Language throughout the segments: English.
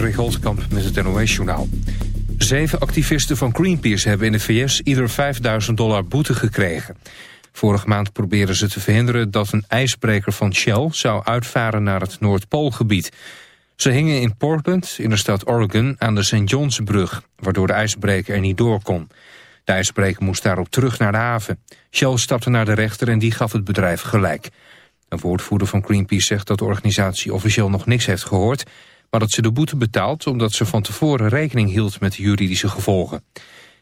Patrick Holtkamp met het NOS-journaal. Zeven activisten van Greenpeace hebben in de VS ieder 5000 dollar boete gekregen. Vorige maand probeerden ze te verhinderen dat een ijsbreker van Shell zou uitvaren naar het Noordpoolgebied. Ze hingen in Portland, in de stad Oregon, aan de St. Johnsbrug, waardoor de ijsbreker er niet door kon. De ijsbreker moest daarop terug naar de haven. Shell stapte naar de rechter en die gaf het bedrijf gelijk. Een woordvoerder van Greenpeace zegt dat de organisatie officieel nog niks heeft gehoord... maar dat ze de boete betaalt omdat ze van tevoren rekening hield met de juridische gevolgen.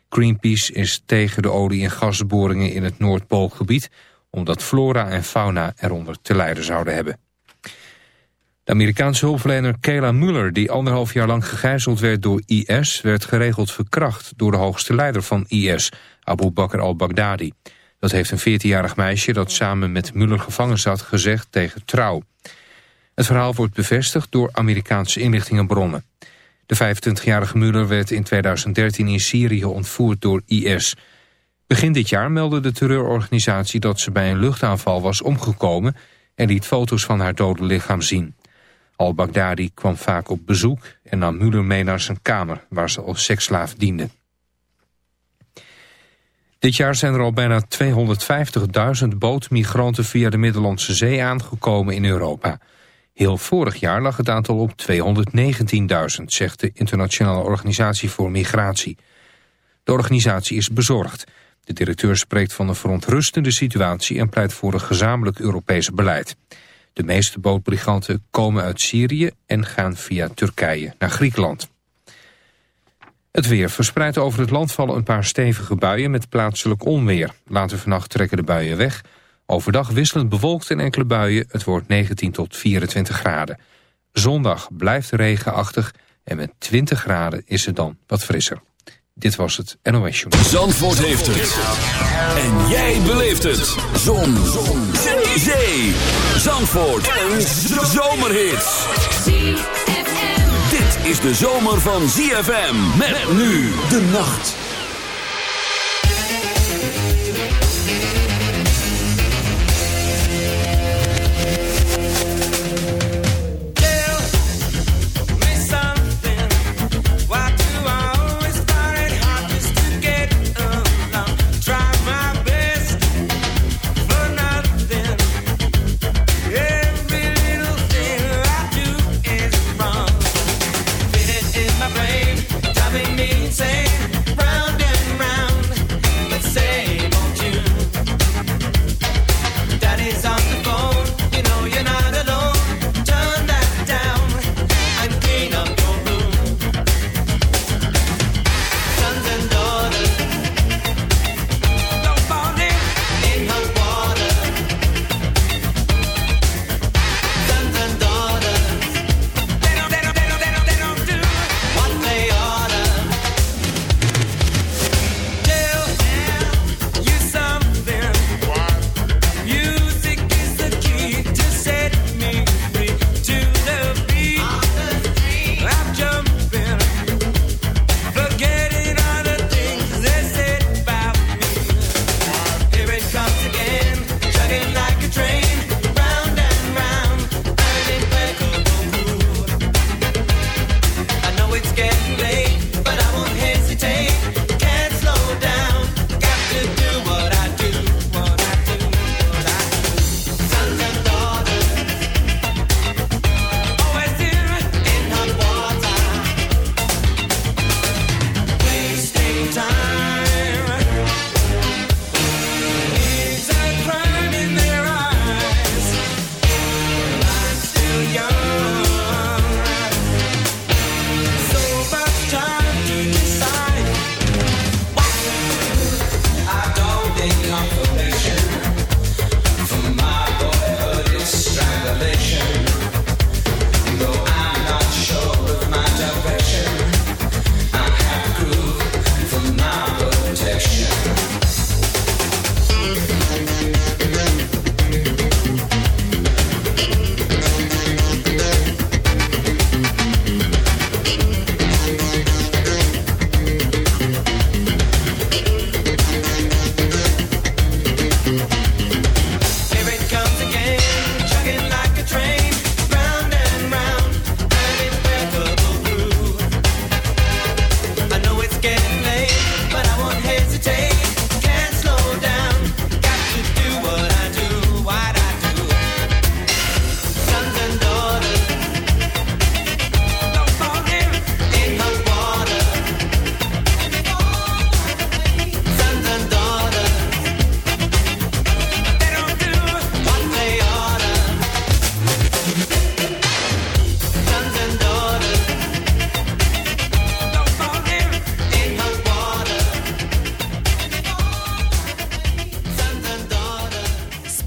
Greenpeace is tegen de olie- en gasboringen in het Noordpoolgebied... omdat flora en fauna eronder te lijden zouden hebben. De Amerikaanse hulpverlener Kayla Muller, die anderhalf jaar lang gegijzeld werd door IS... werd geregeld verkracht door de hoogste leider van IS, Abu Bakr al-Baghdadi. Dat heeft een 14-jarig meisje dat samen met Muller gevangen zat gezegd tegen Trouw. Het verhaal wordt bevestigd door Amerikaanse inlichtingenbronnen. De 25-jarige Muller werd in 2013 in Syrië ontvoerd door IS. Begin dit jaar meldde de terreurorganisatie dat ze bij een luchtaanval was omgekomen... en liet foto's van haar dode lichaam zien. Al-Baghdadi kwam vaak op bezoek en nam Muller mee naar zijn kamer... waar ze als seksslaaf diende. Dit jaar zijn er al bijna 250.000 bootmigranten via de Middellandse Zee aangekomen in Europa. Heel vorig jaar lag het aantal op 219.000, zegt de Internationale Organisatie voor Migratie. De organisatie is bezorgd. De directeur spreekt van een verontrustende situatie en pleit voor een gezamenlijk Europees beleid. De meeste bootmigranten komen uit Syrië en gaan via Turkije naar Griekenland. Het weer verspreidt over het land vallen een paar stevige buien met plaatselijk onweer. Later vannacht trekken de buien weg. Overdag wisselend bewolkt in enkele buien. Het wordt 19 tot 24 graden. Zondag blijft regenachtig en met 20 graden is het dan wat frisser. Dit was het NOS Journal. Zandvoort heeft het. En jij beleeft het. Zon. Zon. Zee. Zandvoort. Een zomerhit is de zomer van ZFM. Met, nu de nacht.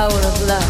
power of love.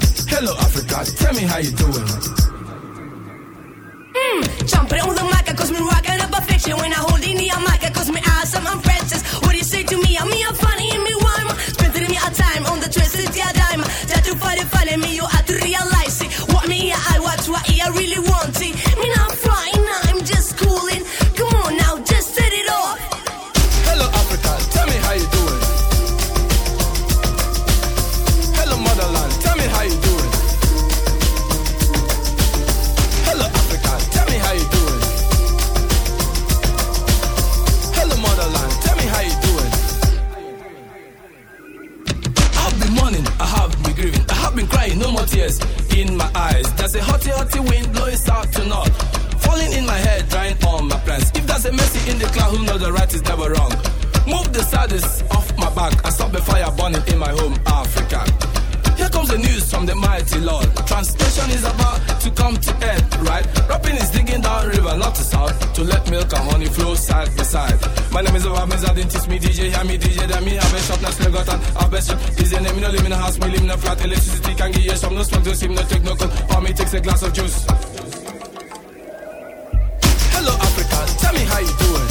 Hello, Africa, tell me how you doing. Mm, jumping on the mic, cause me rocking up a fiction. When I hold in the mic, cause me awesome, I'm princess. What do you say to me? I'm me, I'm funny, and me rhyme. Spending me a time on the twisted yeah dime. Try to find it, funny me, you have to realize it. What me, I watch, what I really want my eyes. There's a hotty, hotty wind blowing south to north, falling in my head, drying all my plans. If there's a mercy in the cloud, who knows the right is never wrong. Move the saddest off my back and stop the fire burning in my home, Africa. Here comes the news from the mighty Lord. Translation is about to come to end, down to south, to let milk and honey flow side by side. My name is Obamiz, I didn't teach me DJ, hear me DJ, then me have a shop, now still got an have best shop. DJ name, me no live in a house, me live in a flat, electricity can give you some, no smoke, no steam, no take for me takes a glass of juice. Hello Africa, tell me how you doing.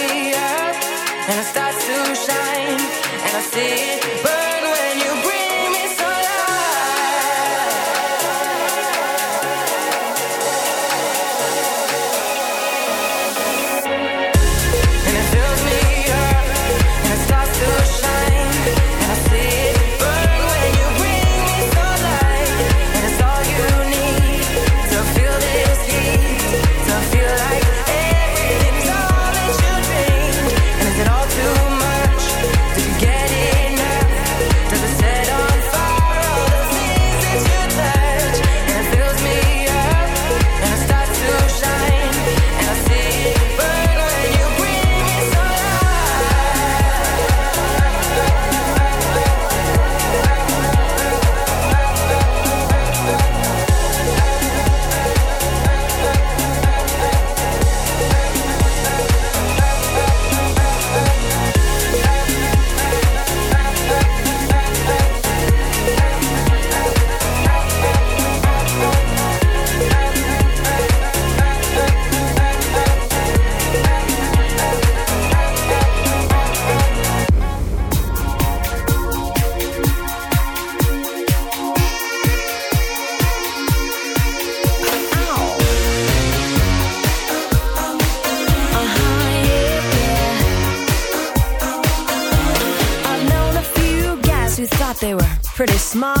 Pretty